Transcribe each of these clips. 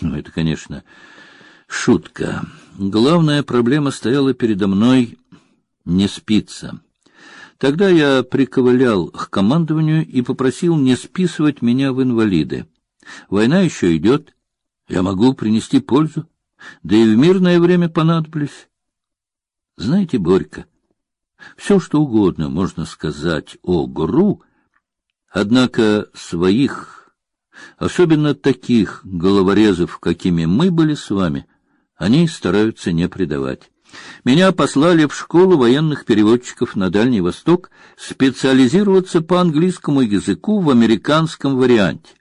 Ну, это, конечно, шутка. Главная проблема стояла передо мной не спиться. Тогда я приковылял к командованию и попросил не списывать меня в инвалиды. Война еще идет, я могу принести пользу, да и в мирное время понадоблюсь. Знаете, Борька, все, что угодно можно сказать о ГРУ, однако своих, особенно таких головорезов, какими мы были с вами, они стараются не предавать. Меня послали в школу военных переводчиков на Дальний Восток специализироваться по английскому языку в американском варианте.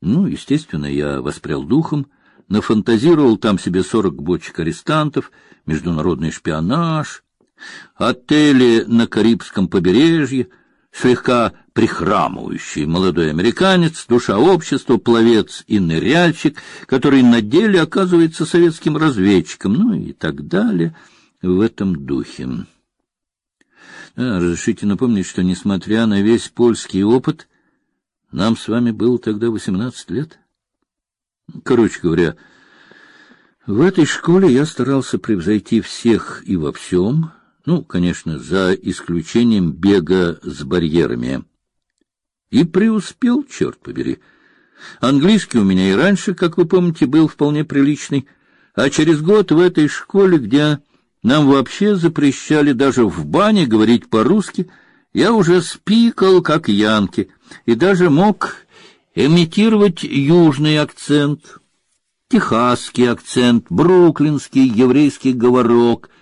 Ну, естественно, я воспрял духом, нафантазировал там себе сорок бочек арестантов, международный шпионаж, отели на Карибском побережье, слегка прихрамывающий молодой американец, душа общества, пловец и ныряльщик, который на деле оказывается советским разведчиком, ну и так далее в этом духе. А, разрешите напомнить, что, несмотря на весь польский опыт, нам с вами было тогда восемнадцать лет. Короче говоря, в этой школе я старался превзойти всех и во всем, ну, конечно, за исключением бега с барьерами. И преуспел, черт побери. Английский у меня и раньше, как вы помните, был вполне приличный, а через год в этой школе, где нам вообще запрещали даже в бане говорить по-русски, я уже спикал как янки и даже мог имитировать южный акцент, техасский акцент, бруклинский еврейский говорок —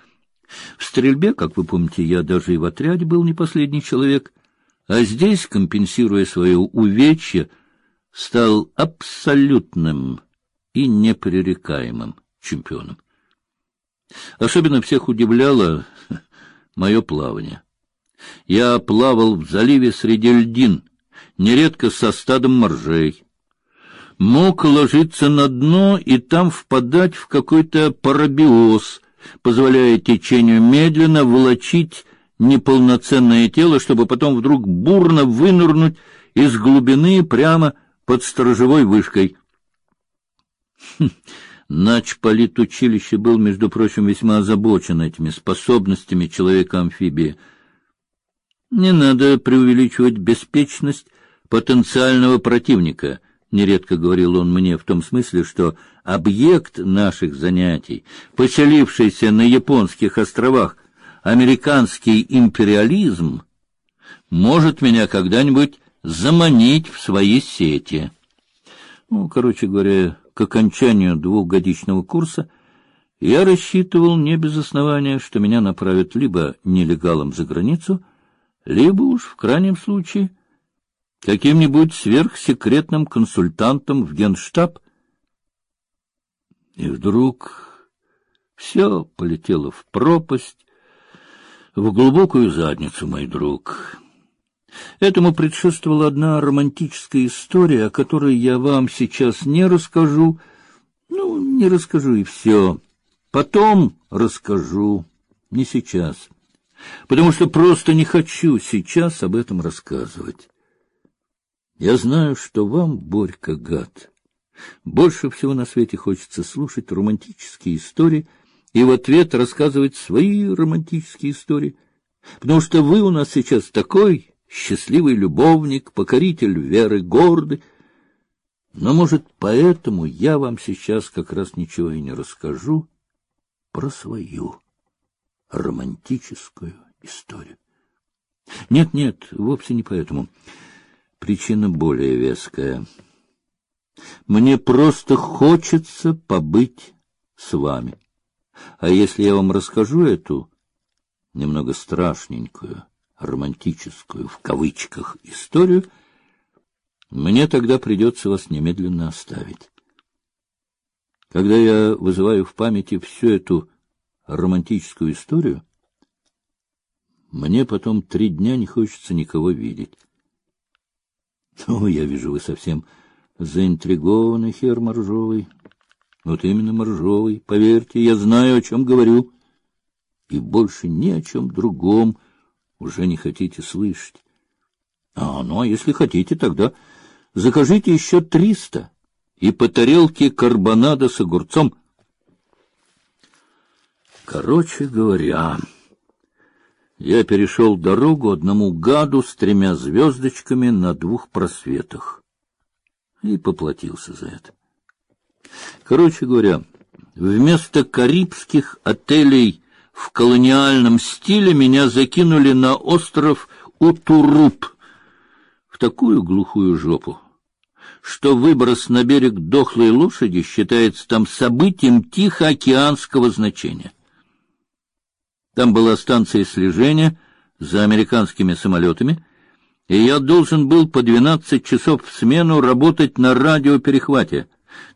в стрельбе, как вы помните, я даже и в отряде был не последний человек, а здесь, компенсируя свое увечье, стал абсолютным и непререкаемым чемпионом. Особенно всех удивляло мое плавание. Я плавал в заливе среди льдин, нередко со стадом моржей. Мог ложиться на дно и там впадать в какой-то парабиоз — позволяя течению медленно волочить неполноценное тело, чтобы потом вдруг бурно вынырнуть из глубины прямо под сторожевой вышкой. Хм, Начполитучилище был, между прочим, весьма озабочен этими способностями человека-амфибии. Не надо преувеличивать беспечность потенциального противника — нередко говорил он мне в том смысле, что объект наших занятий, поселившийся на японских островах, американский империализм, может меня когда-нибудь заманить в свои сети. Ну, короче говоря, к окончанию двухгодичного курса я рассчитывал не без основания, что меня направят либо нелегалом за границу, либо уж в крайнем случае каким-нибудь сверхсекретным консультантом в Генштаб. И вдруг все полетело в пропасть, в глубокую задницу, мой друг. Этому предшествовала одна романтическая история, о которой я вам сейчас не расскажу. Ну, не расскажу и все. Потом расскажу, не сейчас, потому что просто не хочу сейчас об этом рассказывать. Я знаю, что вам, Борька, гад, больше всего на свете хочется слушать романтические истории и в ответ рассказывать свои романтические истории, потому что вы у нас сейчас такой счастливый любовник, покоритель веры, гордый. Но, может, поэтому я вам сейчас как раз ничего и не расскажу про свою романтическую историю. Нет, нет, вовсе не поэтому. Причина более веская. Мне просто хочется побыть с вами. А если я вам расскажу эту немного страшненькую, романтическую в кавычках историю, мне тогда придется вас немедленно оставить. Когда я вызываю в памяти всю эту романтическую историю, мне потом три дня не хочется никого видеть. О, я вижу, вы совсем заинтригованы, хер Моржовый. Вот именно Моржовый. Поверьте, я знаю, о чем говорю. И больше ни о чем другом уже не хотите слышать. А, ну, а если хотите, тогда закажите еще триста и по тарелке карбонада с огурцом. Короче говоря, я перешел дорогу одному гаду с тремя звездочками на двух просветах и поплатился за это. Короче говоря, вместо карибских отелей в колониальном стиле меня закинули на остров Утуруп, в такую глухую жопу, что выброс на берег дохлой лошади считается там событием тихоокеанского значения. Там была станция слежения за американскими самолетами, и я должен был по двенадцать часов в смену работать на радиоперехвате,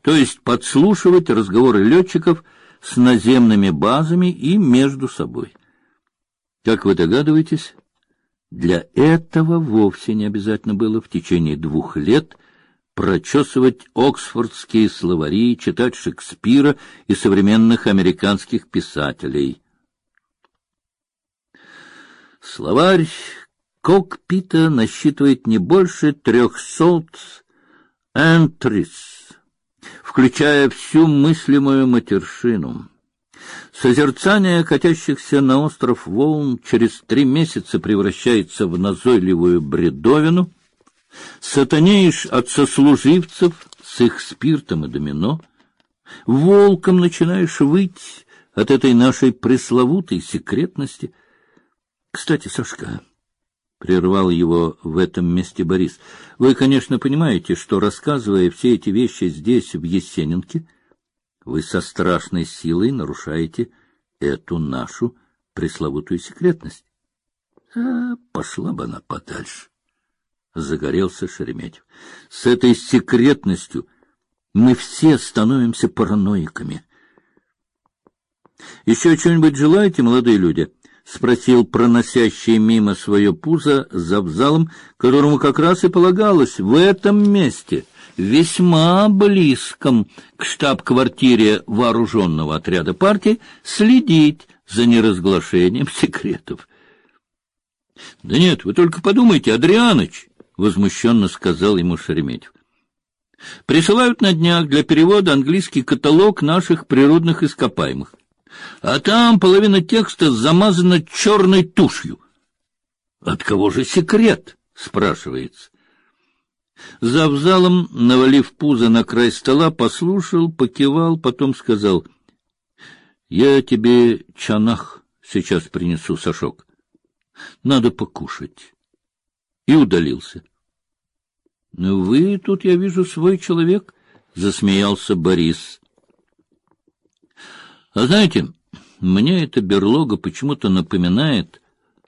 то есть подслушивать разговоры летчиков с наземными базами и между собой. Как вы догадываетесь, для этого вовсе не обязательно было в течение двух лет прочесывать оксфордские словари, читать Шекспира и современных американских писателей. Словарь кокпита насчитывает не больше трехсот энтрис, включая всю мыслимую матершину. Созерцание катящихся на остров волн через три месяца превращается в назойливую бредовину. Сатанеешь от сослуживцев с их спиртом и домино. Волком начинаешь выть от этой нашей пресловутой секретности — кстати, Сашка, прервал его в этом месте Борис. Вы, конечно, понимаете, что рассказывая все эти вещи здесь в Есенинке, вы со страшной силой нарушаете эту нашу пресловутую секретность. А пошла бы она подальше. Загорелся Шереметьев. С этой секретностью мы все становимся параноиками. Еще что-нибудь желаете, молодые люди? — спросил проносящий мимо свое пузо завзалом, которому как раз и полагалось в этом месте, весьма близком к штаб-квартире вооруженного отряда партии, следить за неразглашением секретов. — Да нет, вы только подумайте, Адрианыч! — возмущенно сказал ему Шереметьев. — Присылают на днях для перевода английский каталог наших природных ископаемых а там половина текста замазана черной тушью. От кого же секрет? спрашивается. За взалом, навалив пузо на край стола, послушал, покивал, потом сказал: "Я тебе чанах сейчас принесу, Сашок. Надо покушать". И удалился. "Ну вы тут, я вижу, свой человек", засмеялся Борис. А знаете, мне эта берлога почему-то напоминает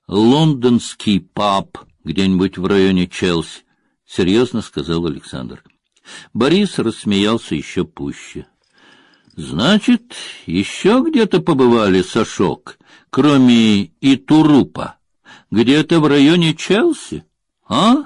лондонский паб где-нибудь в районе Челси, — серьезно сказал Александр. Борис рассмеялся еще пуще. — Значит, еще где-то побывали, Сашок, кроме Итурупа? Где-то в районе Челси? А?